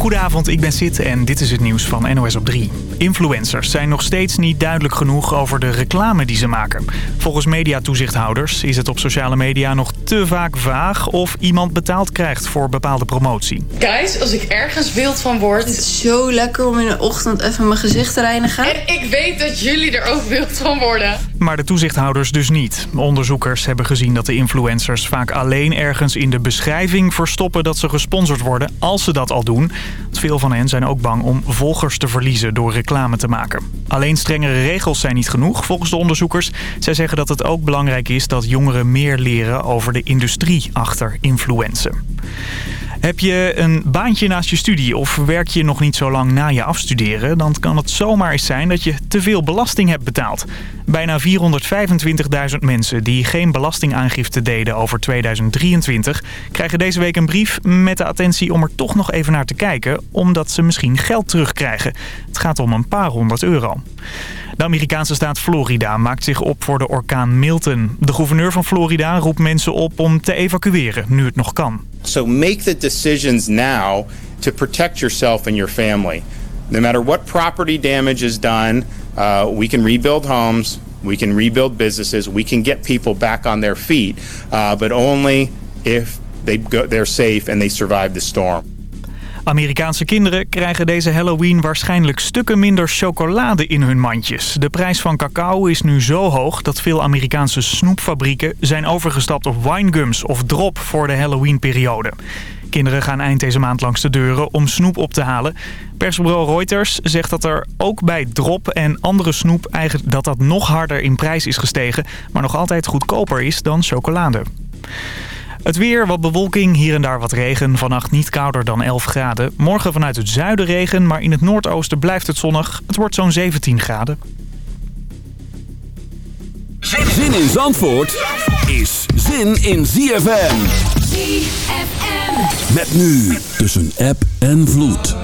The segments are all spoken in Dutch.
Goedenavond, ik ben Sid en dit is het nieuws van NOS op 3. Influencers zijn nog steeds niet duidelijk genoeg over de reclame die ze maken. Volgens mediatoezichthouders is het op sociale media nog te vaak vaag... of iemand betaald krijgt voor bepaalde promotie. Guys, als ik ergens wild van word... Het is zo lekker om in de ochtend even mijn gezicht te reinigen. En ik weet dat jullie er ook wild van worden. Maar de toezichthouders dus niet. Onderzoekers hebben gezien dat de influencers vaak alleen ergens in de beschrijving verstoppen... dat ze gesponsord worden, als ze dat al doen... Veel van hen zijn ook bang om volgers te verliezen door reclame te maken. Alleen strengere regels zijn niet genoeg volgens de onderzoekers. Zij zeggen dat het ook belangrijk is dat jongeren meer leren over de industrie achter influencen. Heb je een baantje naast je studie of werk je nog niet zo lang na je afstuderen... dan kan het zomaar eens zijn dat je te veel belasting hebt betaald. Bijna 425.000 mensen die geen belastingaangifte deden over 2023... krijgen deze week een brief met de attentie om er toch nog even naar te kijken... omdat ze misschien geld terugkrijgen. Het gaat om een paar honderd euro. De Amerikaanse staat Florida maakt zich op voor de orkaan Milton. De gouverneur van Florida roept mensen op om te evacueren, nu het nog kan. So make the decisions now to protect yourself and your family. No matter what property damage is done, uh, we can rebuild homes, we can rebuild businesses, we can get people back on their feet, uh, but only if they go, they're safe and they survive the storm. Amerikaanse kinderen krijgen deze Halloween waarschijnlijk stukken minder chocolade in hun mandjes. De prijs van cacao is nu zo hoog dat veel Amerikaanse snoepfabrieken zijn overgestapt op winegums of drop voor de Halloween-periode. Kinderen gaan eind deze maand langs de deuren om snoep op te halen. Persbureau Reuters zegt dat er ook bij drop en andere snoep eigenlijk dat dat nog harder in prijs is gestegen, maar nog altijd goedkoper is dan chocolade. Het weer, wat bewolking, hier en daar wat regen. Vannacht niet kouder dan 11 graden. Morgen vanuit het zuiden regen, maar in het noordoosten blijft het zonnig. Het wordt zo'n 17 graden. Zin in Zandvoort is zin in ZFM. ZFM. Met nu tussen app en vloed.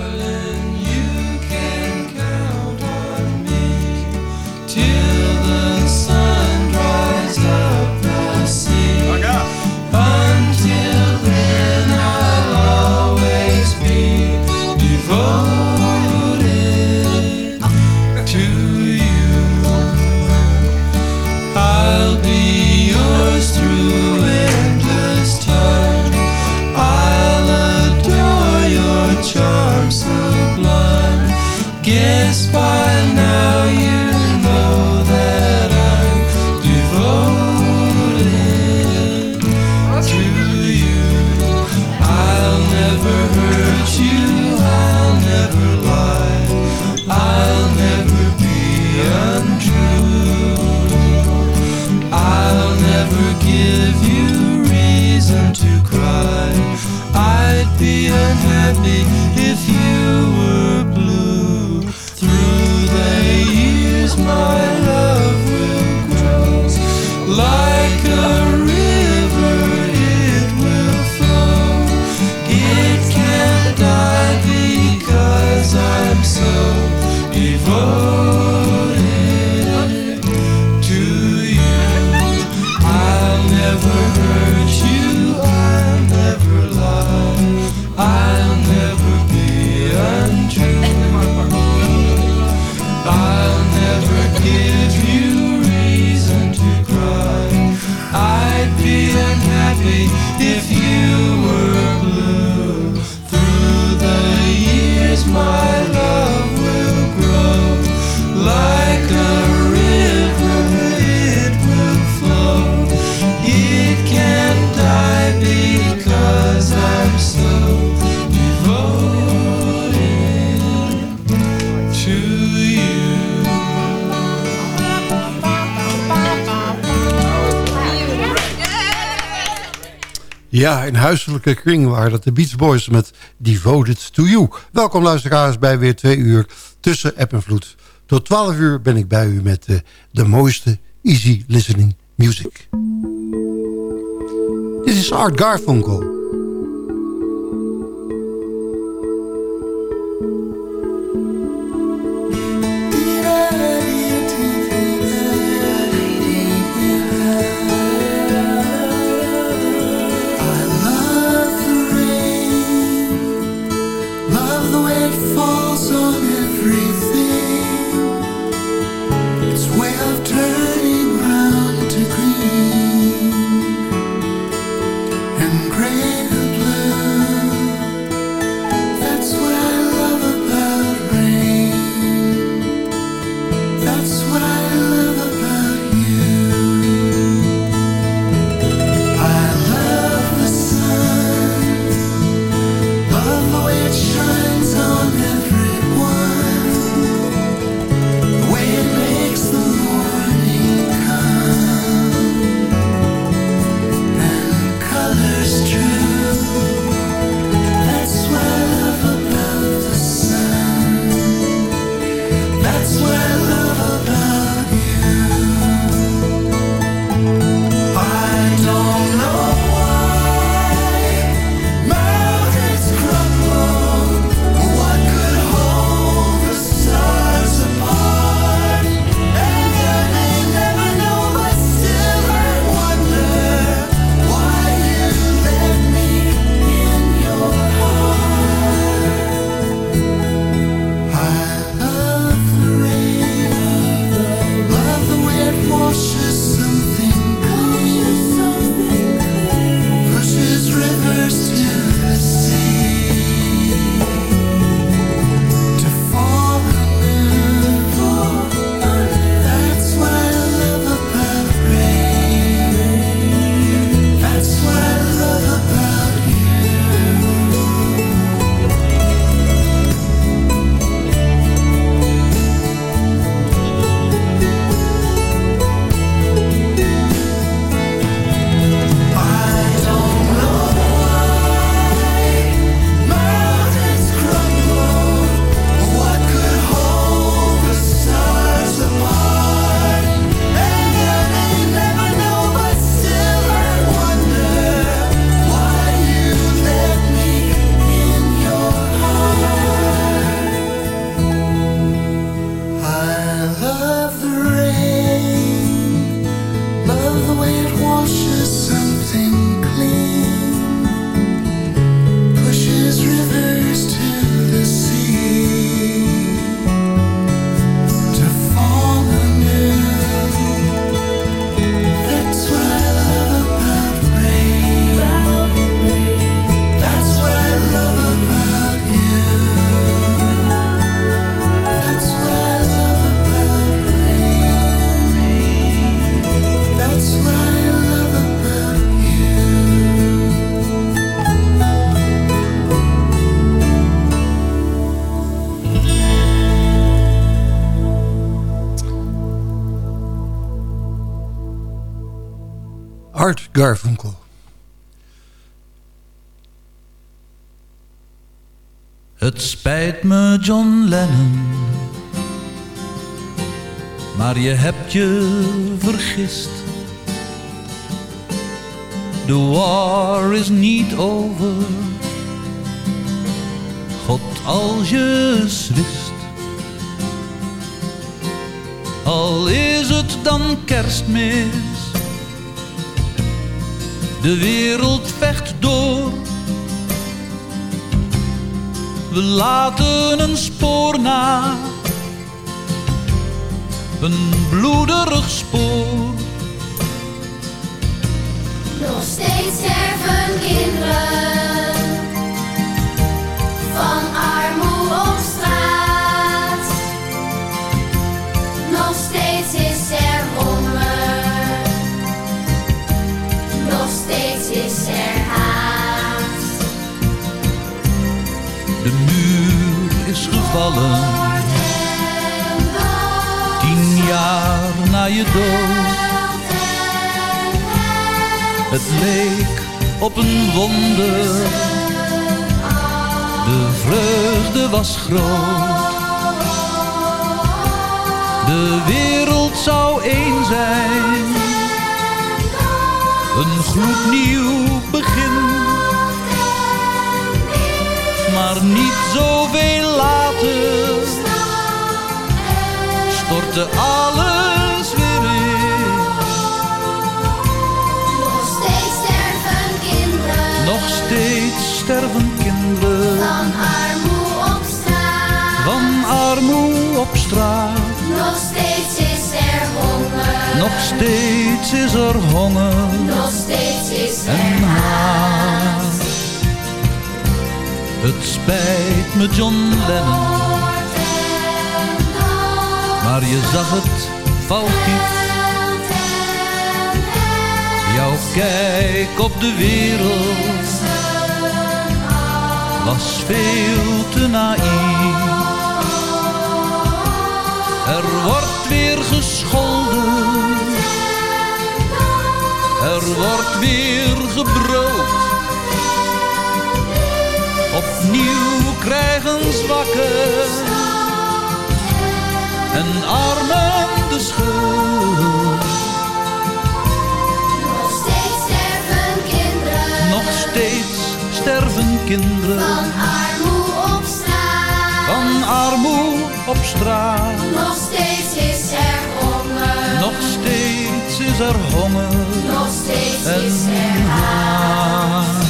Huiselijke kring waren dat de Beach Boys met Devoted to You. Welkom luisteraars bij weer twee uur tussen app en vloed. Tot 12 uur ben ik bij u met de, de mooiste easy listening music. Dit is Art Garfunkel. Garfunkel. Het spijt me, John Lennon, maar je hebt je vergist. The war is niet over, God als je wist. Al is het dan kerstmis, de wereld vecht door. We laten een spoor na, een bloederig spoor. Nog steeds sterven kinderen tien jaar na je dood. Het leek op een wonder, de vreugde was groot. De wereld zou één zijn, een gloednieuw begin. Maar niet zoveel Storten stortte alles weer in. Nog steeds sterven kinderen, nog steeds sterven kinderen. Van armoe op straat, van armoe op straat. Nog steeds is er honger, nog steeds is er honger, nog steeds is er haat. Het spijt me John Lennon, maar je zag het foutief. Jouw kijk op de wereld was veel te naïef. Er wordt weer gescholden, er wordt weer gebruld. Opnieuw krijgen zwakken en armen de schuld. Nog steeds sterven kinderen Nog steeds sterven kinderen van armoe op straat. van armoe op straat. Nog steeds is er honger. Nog steeds is er honger Nog steeds is er haat.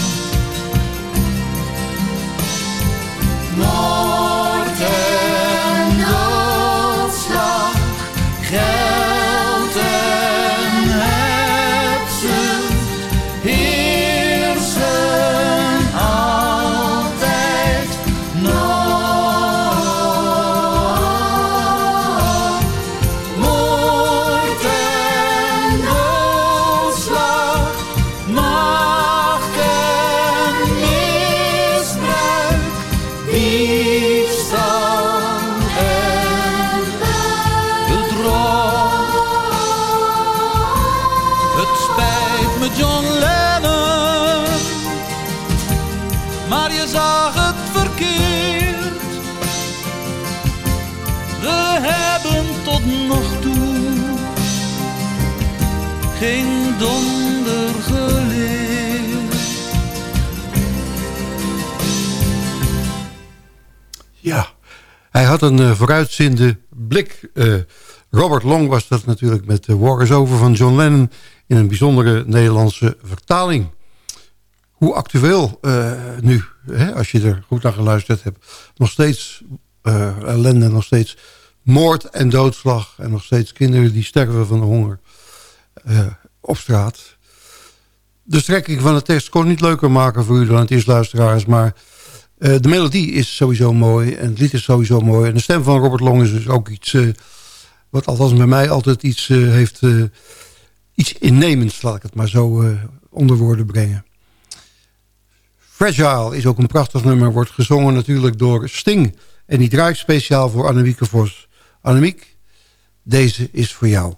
Had een uh, vooruitziende blik. Uh, Robert Long was dat natuurlijk met War is Over van John Lennon... in een bijzondere Nederlandse vertaling. Hoe actueel nu, hè, als je er goed naar geluisterd hebt... nog steeds ellende, nog steeds moord en doodslag... en nog steeds kinderen die sterven van de honger op straat. De strekking van de tekst kon niet leuker maken voor u dan het is, luisteraars... maar uh, de melodie is sowieso mooi en het lied is sowieso mooi. En de stem van Robert Long is dus ook iets... Uh, wat althans bij mij altijd iets uh, heeft... iets innemends, laat ik het maar zo onder woorden brengen. Fragile is ook een prachtig nummer. Wordt gezongen natuurlijk door Sting. En die draait speciaal voor Annemieke Vos. Annemiek, deze is voor jou.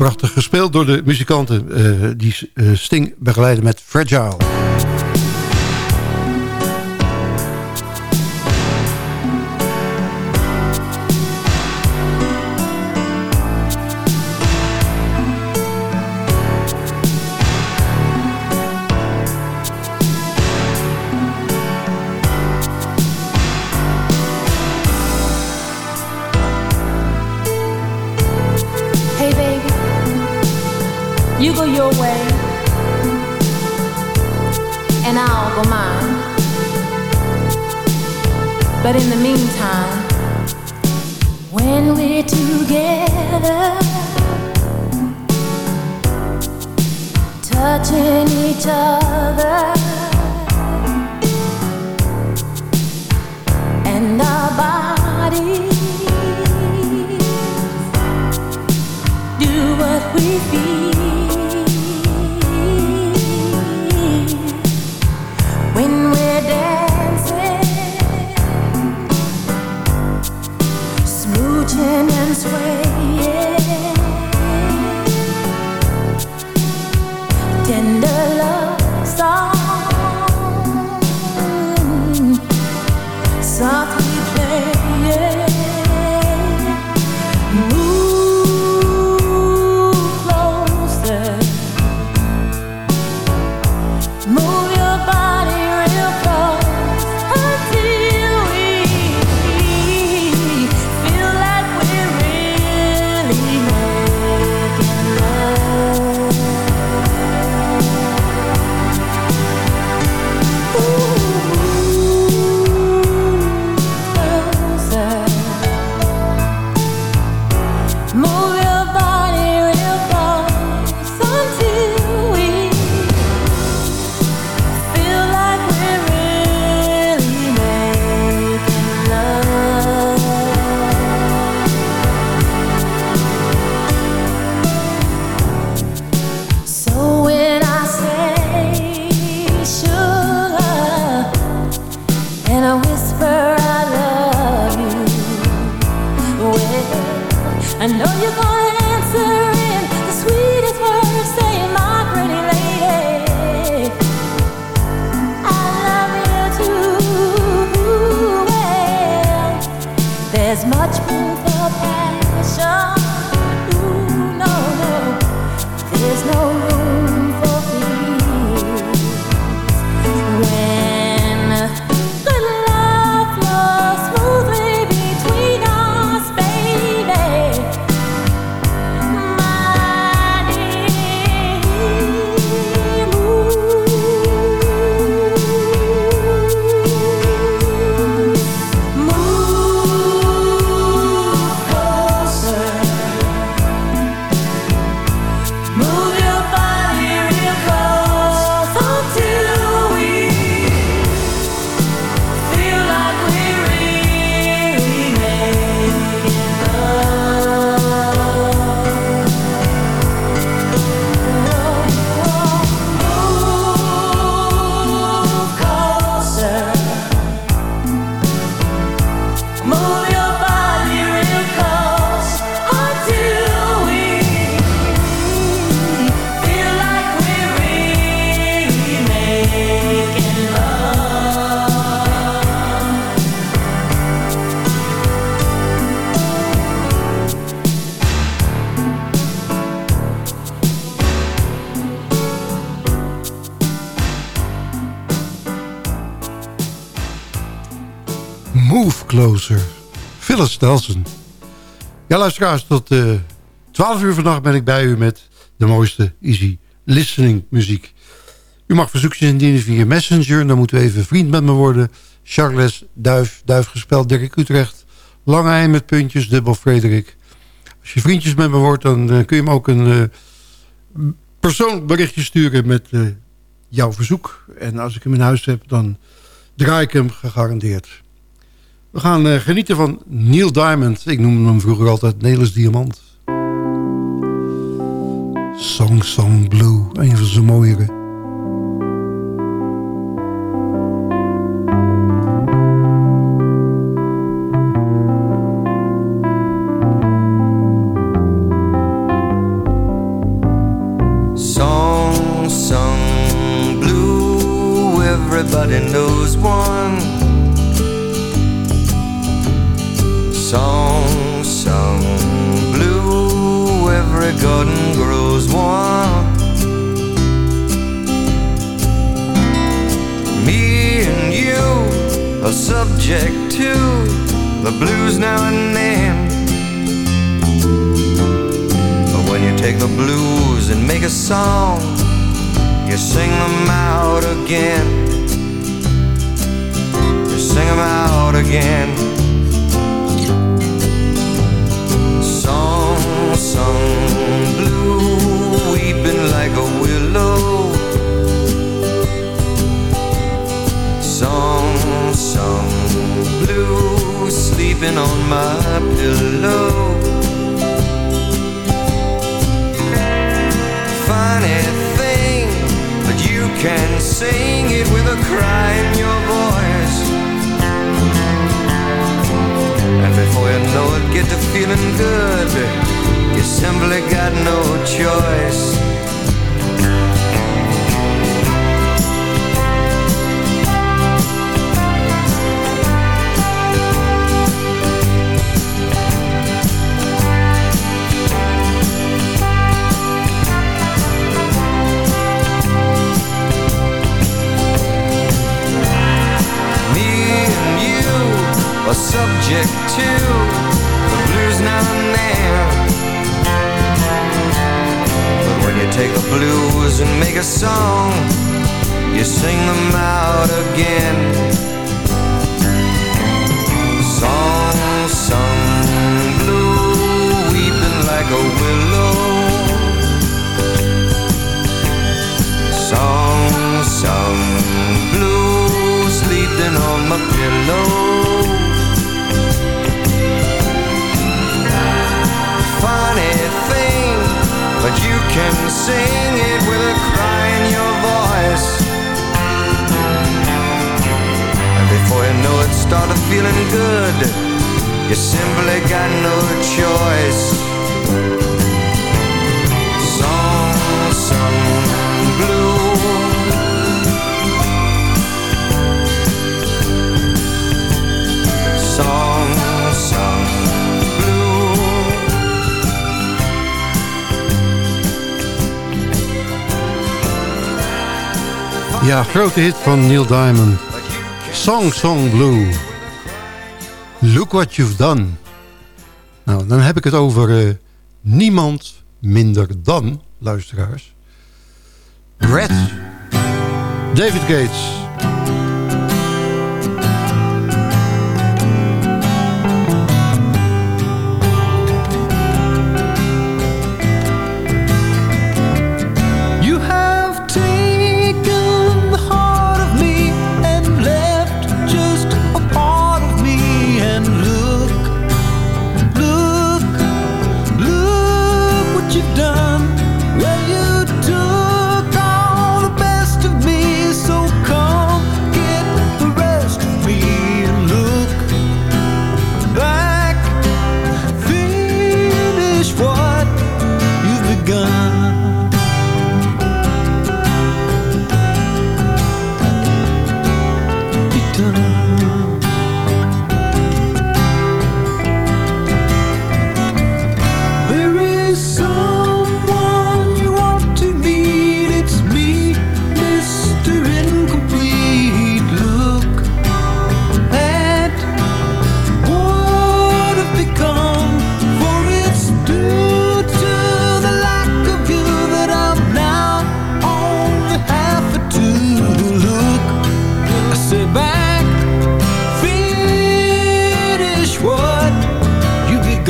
Prachtig gespeeld door de muzikanten... eh, die eh, Sting begeleiden met Fragile. And I'll mine. But in the meantime, when we're together, touching each other, and our bodies do what we feel Closer. Phyllis. Ja, luisteraars, tot eh 12 uur vannacht ben ik bij u met de mooiste easy listening muziek. U mag verzoekjes indienen via Messenger. Dan moet u even vriend met me worden. Charles Duif, Duif gespeld, Dirk Utrecht. Lange met puntjes, dubbel Frederik. Als je vriendjes met me wordt, dan eh, kun je me ook een eh persoonlijk berichtje sturen met eh, jouw verzoek. En als ik hem in huis heb, dan draai ik hem gegarandeerd. We gaan eh, genieten van Neil Diamond. Ik noemde hem vroeger altijd Nelis Diamant. Song Song Blue, een van zijn mooiere. Again. Song sung blue, weeping like a willow. Song sung blue, sleeping on my pillow. Funny thing, but you can sing it with a cry And know it, get to feeling good. You simply got no choice. Subject to the blues now and then. But when you take the blues and make a song, you sing them out again. Song sung blue, weeping like a willow. Song sung blue, sleeping on my pillow. Can sing it with a cry in your voice. And before you know it, started feeling good. You simply got no choice. Grote hit van Neil Diamond. Song Song Blue. Look what you've done. Nou, dan heb ik het over eh, niemand minder dan, luisteraars. Brett. David Gates.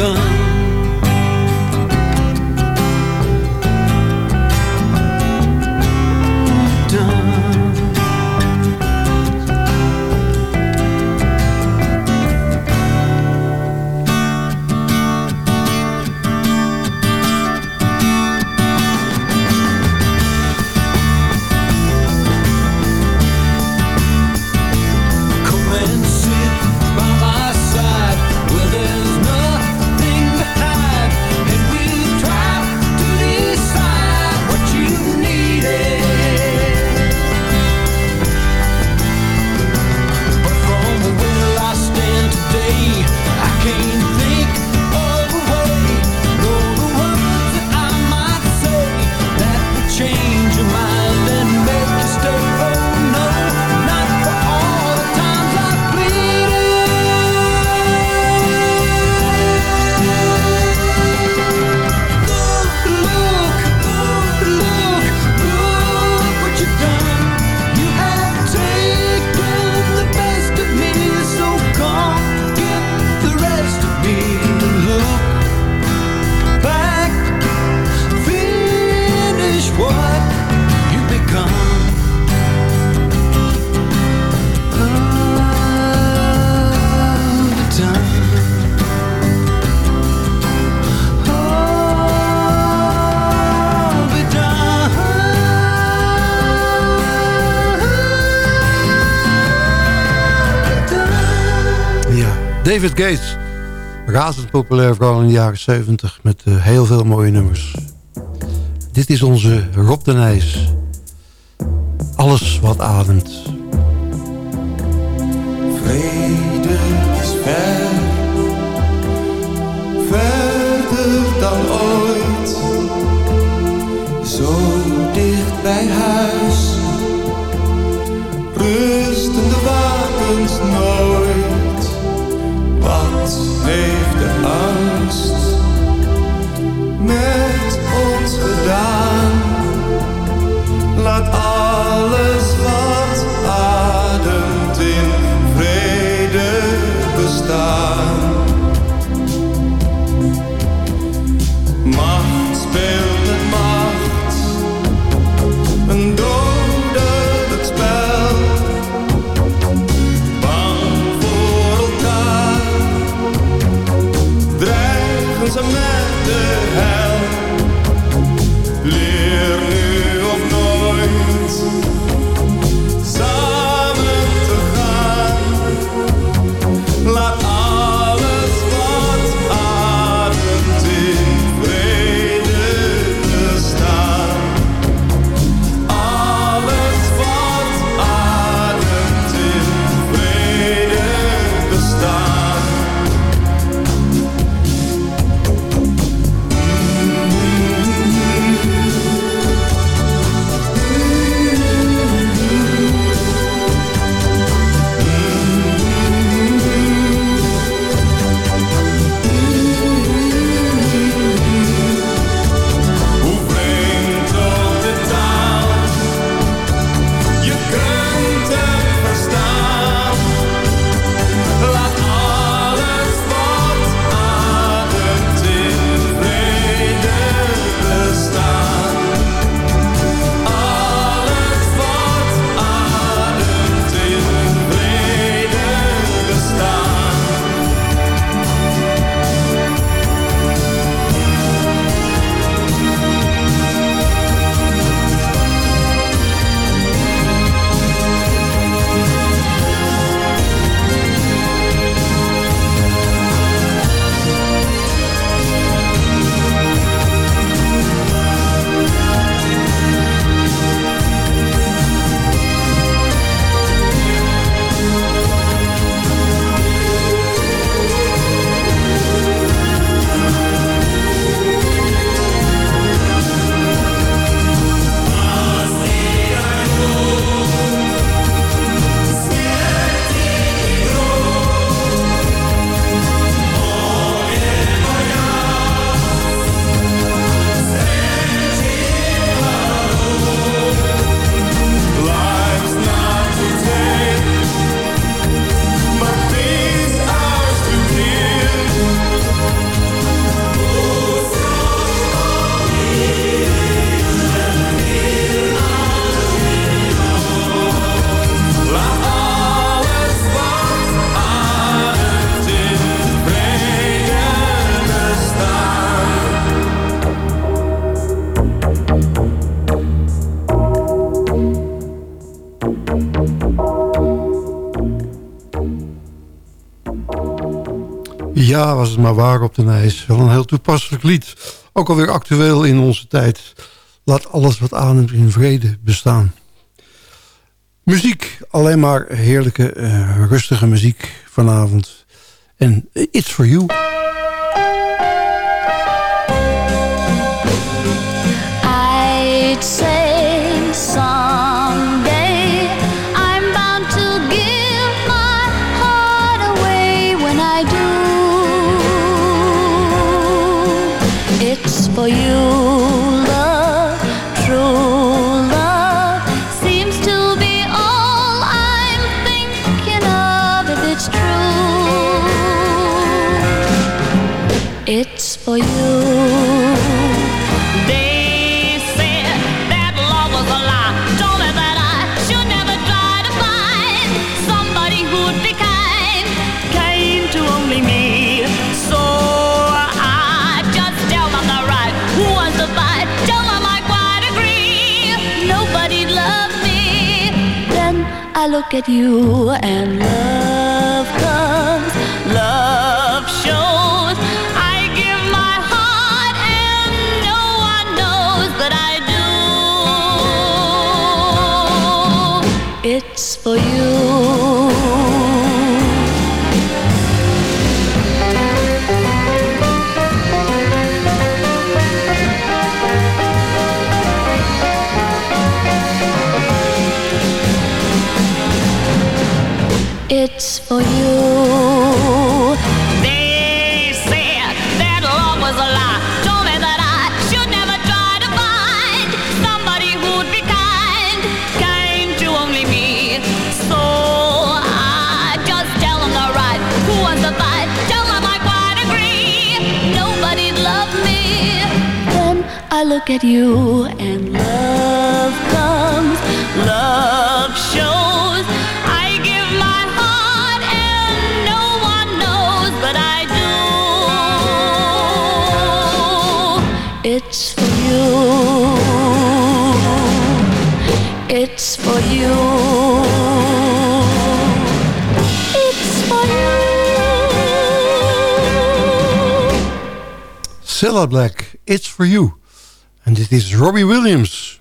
gun. Gates. Razend populair, vooral in de jaren 70. Met uh, heel veel mooie nummers. Dit is onze Rob de Nijs. Alles wat ademt. Vrede is ver, verder dan ooit. Zo dicht bij huis, rusten de wapens nooit. Heeft de angst met ons gedaan? Laat alles wat ademt in vrede bestaan. Ja, was het maar waar op de Nijs. Wel een heel toepasselijk lied. Ook alweer actueel in onze tijd. Laat alles wat ademt in vrede bestaan. Muziek, alleen maar heerlijke, eh, rustige muziek vanavond. En eh, It's For You. I'd at you and love look at you and love comes, love shows. I give my heart and no one knows, but I do. It's for you. It's for you. Cilla Black, It's For You. En dit is Robbie Williams.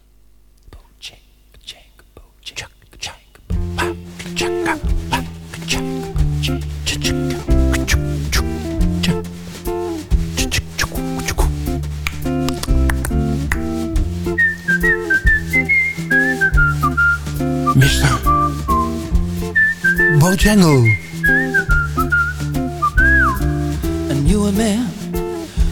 Mr. Bojangle. I knew man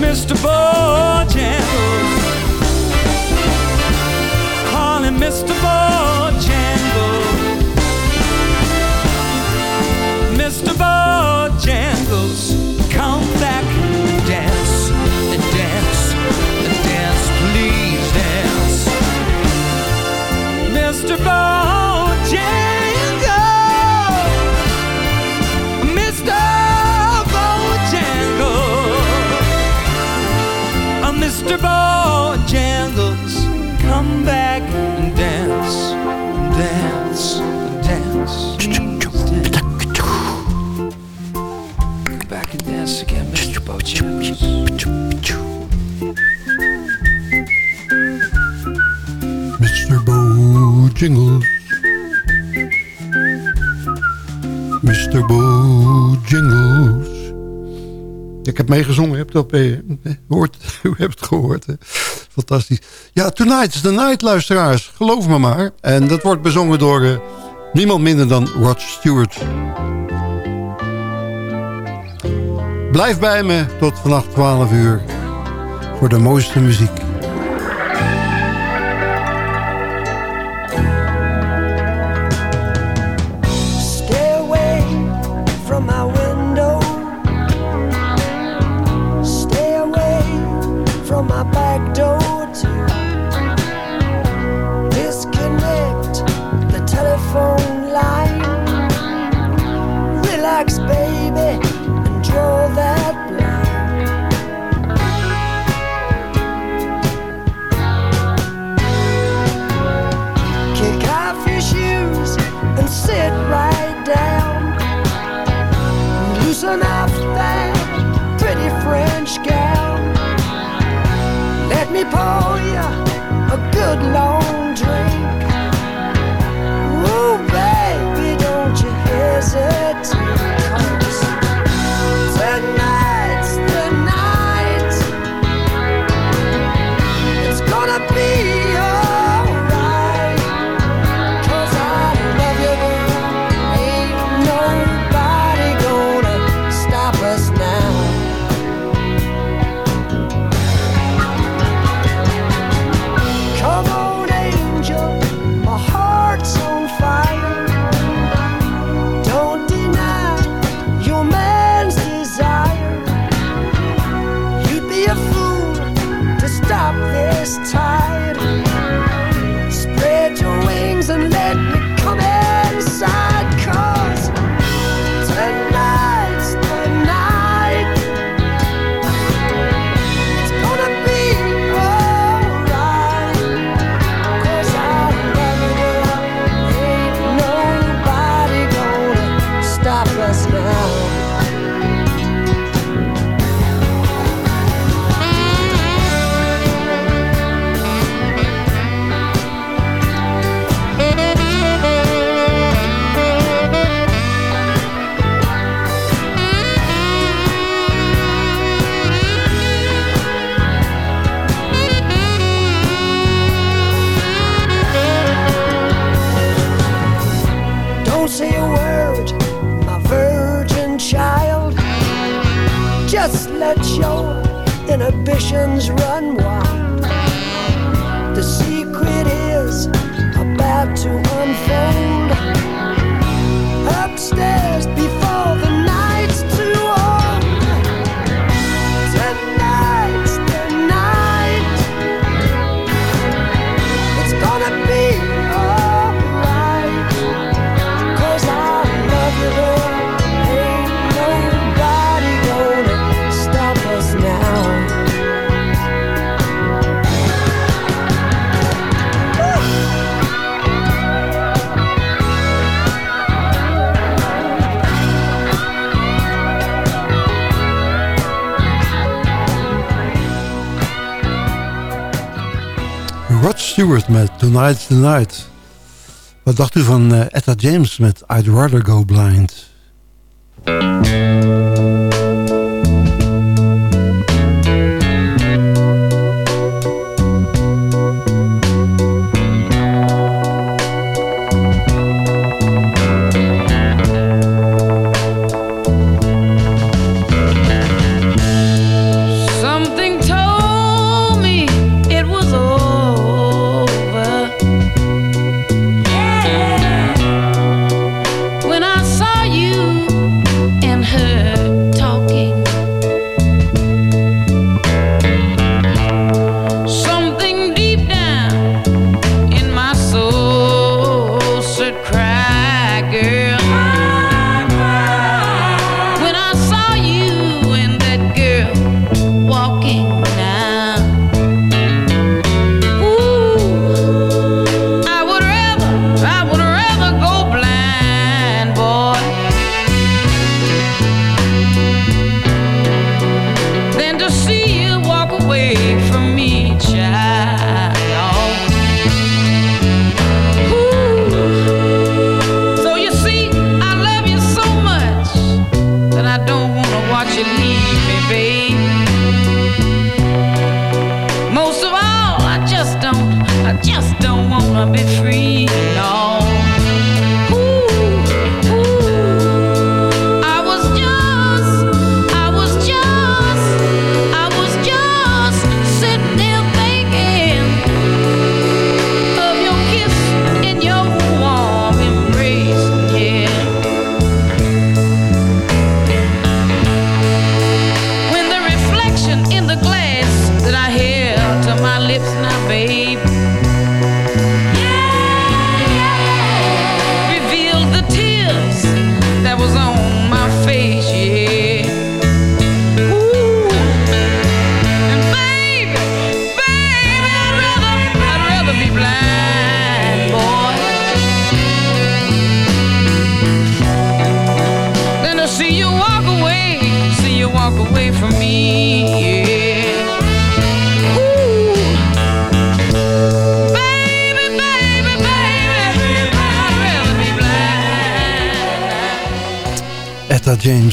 Mr. Bojangles. Call him Mr. Bojangles. Mr. Bojangles, Bojangles, come back and dance, and dance, and dance. back and dance again, Mr. Bojangles. Mr. Bojangles. Mr. Ik heb meegezongen, hebt u, op, eh, hoort, u hebt gehoord. Hè? Fantastisch. Ja, Tonight is the Night, luisteraars. Geloof me maar. En dat wordt bezongen door eh, niemand minder dan Rod Stewart. Blijf bij me tot vannacht 12 uur voor de mooiste muziek. This time. oceans rise. Stewart met Tonight's the Night. Wat dacht u van eh, Etta James met I'd Rather Go Blind?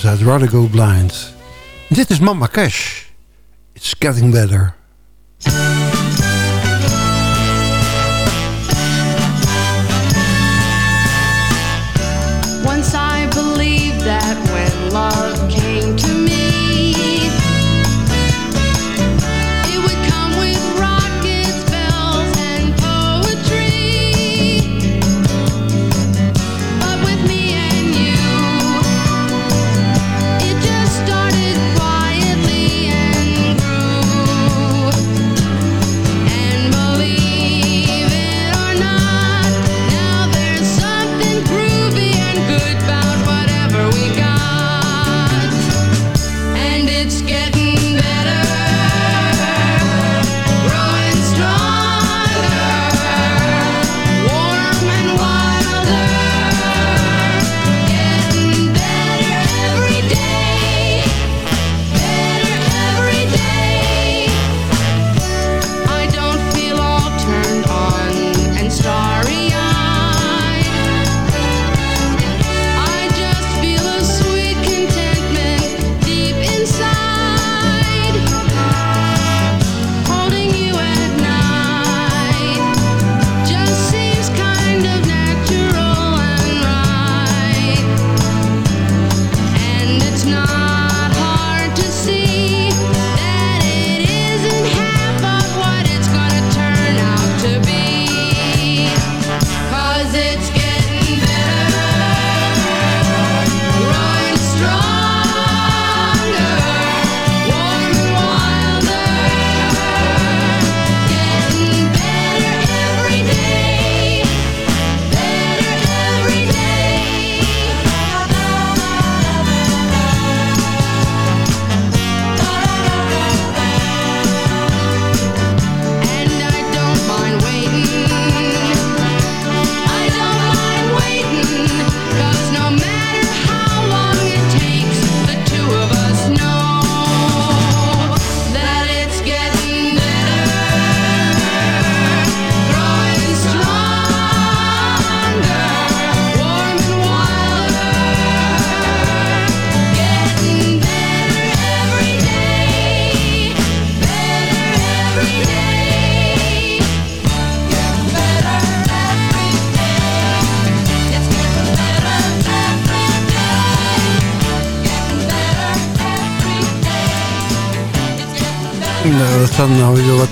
I'd Rather Go Blind. This dit is Mama Cash. It's getting better.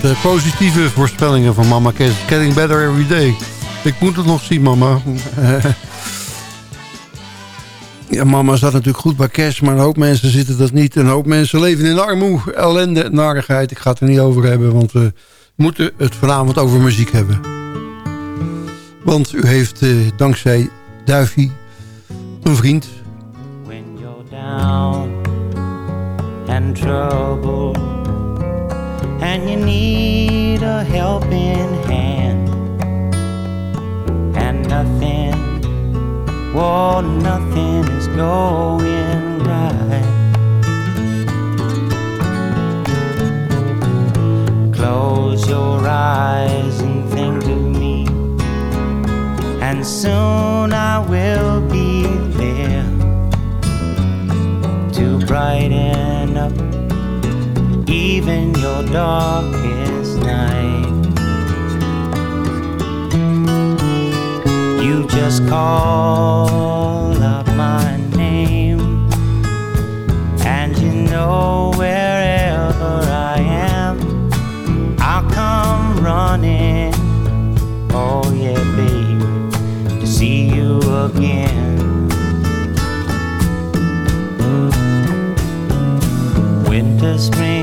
Wat eh, positieve voorspellingen van mama Cass. Getting better every day. Ik moet het nog zien, mama. ja, mama staat natuurlijk goed bij Cash, maar een hoop mensen zitten dat niet. Een hoop mensen leven in armoede, ellende, narigheid. Ik ga het er niet over hebben, want we moeten het vanavond over muziek hebben. Want u heeft eh, dankzij Duifie een vriend. When you're down and trouble and you need a helping hand and nothing, well, nothing is going right. Close your eyes and think of me, and soon I will be there to brighten up even your darkest night. You just call out my name, and you know wherever I am, I'll come running. Oh, yeah, baby, to see you again. winter, spring,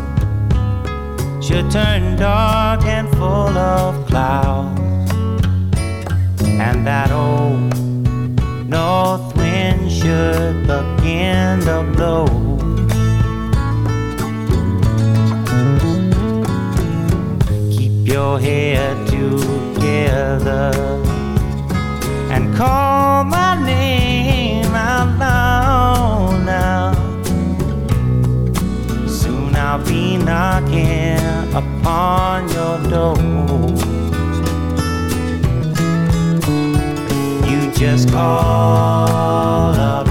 should turn dark and full of clouds, and that old north wind should begin to blow. Keep your head together and call my name out loud now. Soon I'll be knocking upon your door. You just call up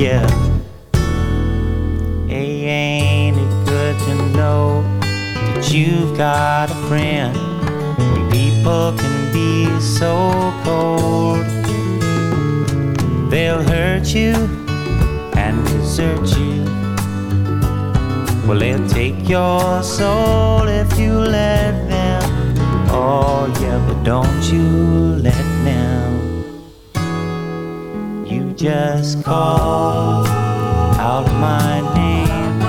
yeah. Hey, ain't it good to know that you've got a friend? When people can be so cold, they'll hurt you and desert you. Well, they'll take your soul if you let them. Oh, yeah, but don't you let just call out my name,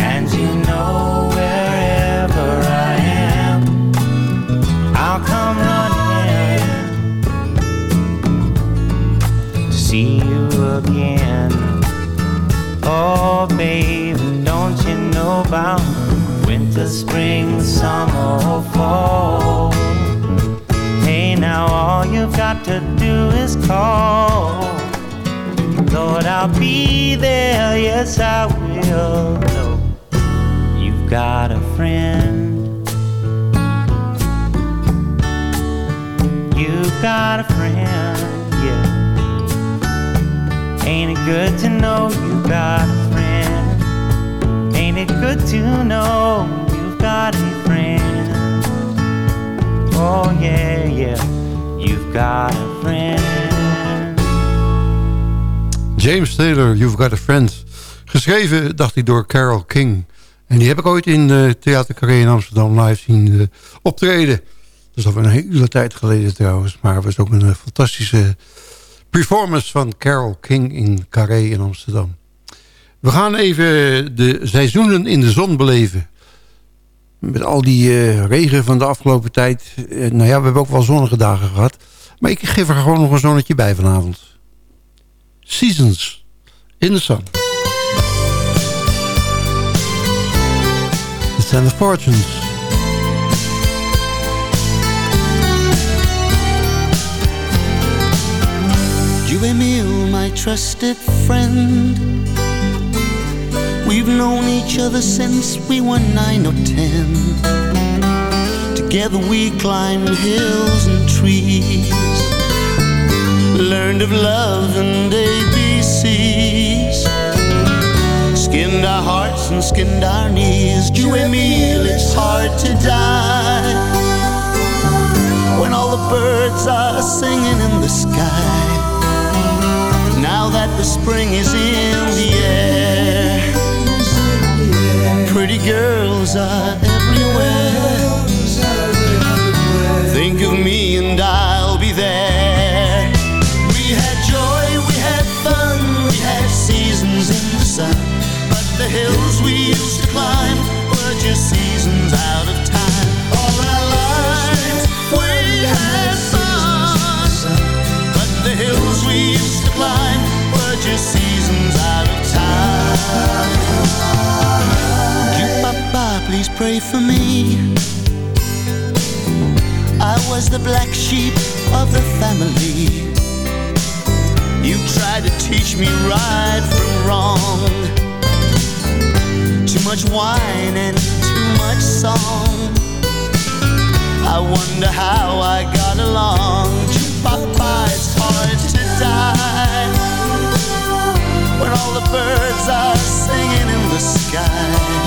and you know wherever I am, I'll come running to see you again. Oh, baby, don't you know about winter, spring, summer, fall? All you've got to do is call. Lord, I'll be there, yes, I will. No, you've got a friend. You've got a friend, yeah. Ain't it good to know you've got a friend? Ain't it good to know you've got a friend? Oh, yeah, yeah, you've got a friend. James Taylor, You've Got a Friend. Geschreven, dacht ik, door Carol King. En die heb ik ooit in uh, Theater Carré in Amsterdam live zien uh, optreden. Dat is al een hele tijd geleden trouwens. Maar het was ook een uh, fantastische performance van Carol King in Carré in Amsterdam. We gaan even de seizoenen in de zon beleven. Met al die eh, regen van de afgelopen tijd. Eh, nou ja, we hebben ook wel zonnige dagen gehad. Maar ik geef er gewoon nog een zonnetje bij vanavond. Seasons in the sun. The Ten of Fortunes. You Emil, my trusted friend. We've known each other since we were nine or ten. Together we climbed hills and trees, learned of love and ABCs, skinned our hearts and skinned our knees. You Emil, it's hard to die when all the birds are singing in the sky. Now that the spring is in the air, pretty girls are pray for me. I was the black sheep of the family. You tried to teach me right from wrong. Too much wine and too much song. I wonder how I got along. Papa, it's hard to die when all the birds are singing in the sky.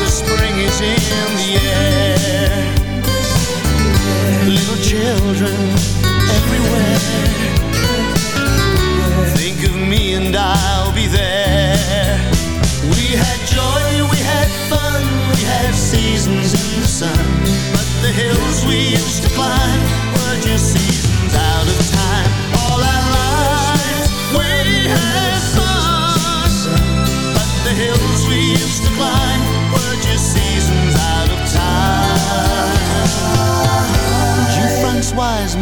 The spring is in the air, little children everywhere. Think of me and I'll be there. We had joy, we had fun, we had seasons in the sun. But the hills we used to climb were just seasons out of time. All our lives we had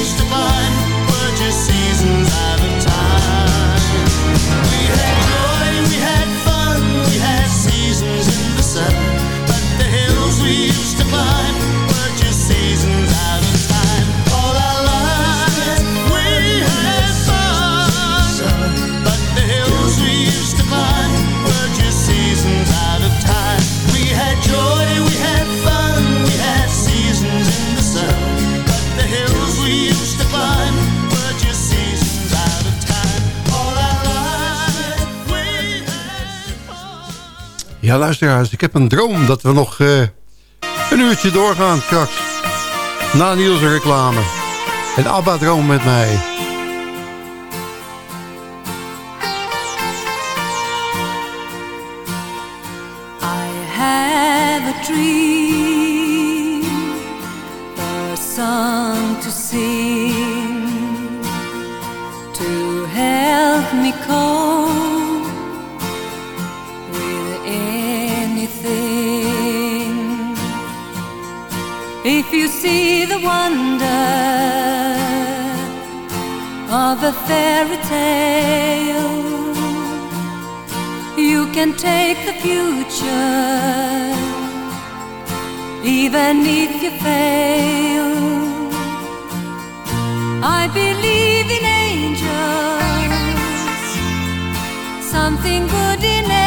used to Ja, luisteraars, ik heb een droom dat we nog eh, een uurtje doorgaan straks. Na Niels' reclame. En Abba droom met mij. Future, even if you fail. I believe in angels, something good in everything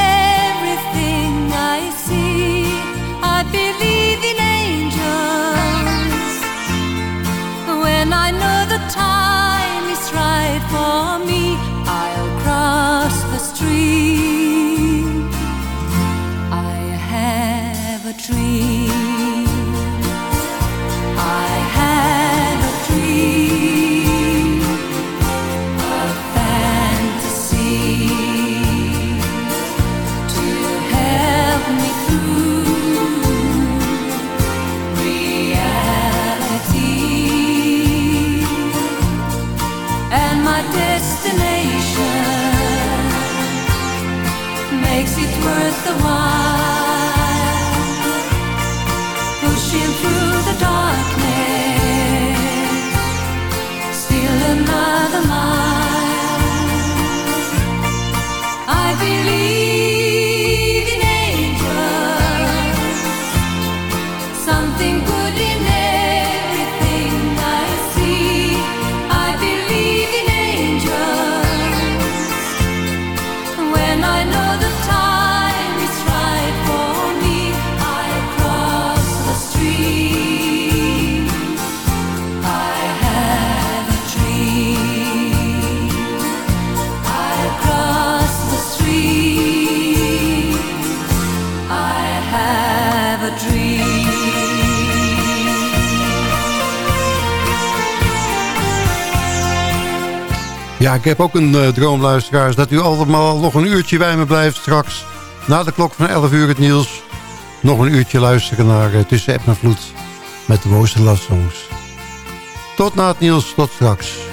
Ja, ik heb ook een eh, droom, luisteraars. Dat u allemaal nog een uurtje bij me blijft straks. Na de klok van 11 uur het nieuws. Nog een uurtje luisteren naar eh, Tussen App en Vloed. Met de mooiste love songs. Tot na het nieuws, tot straks.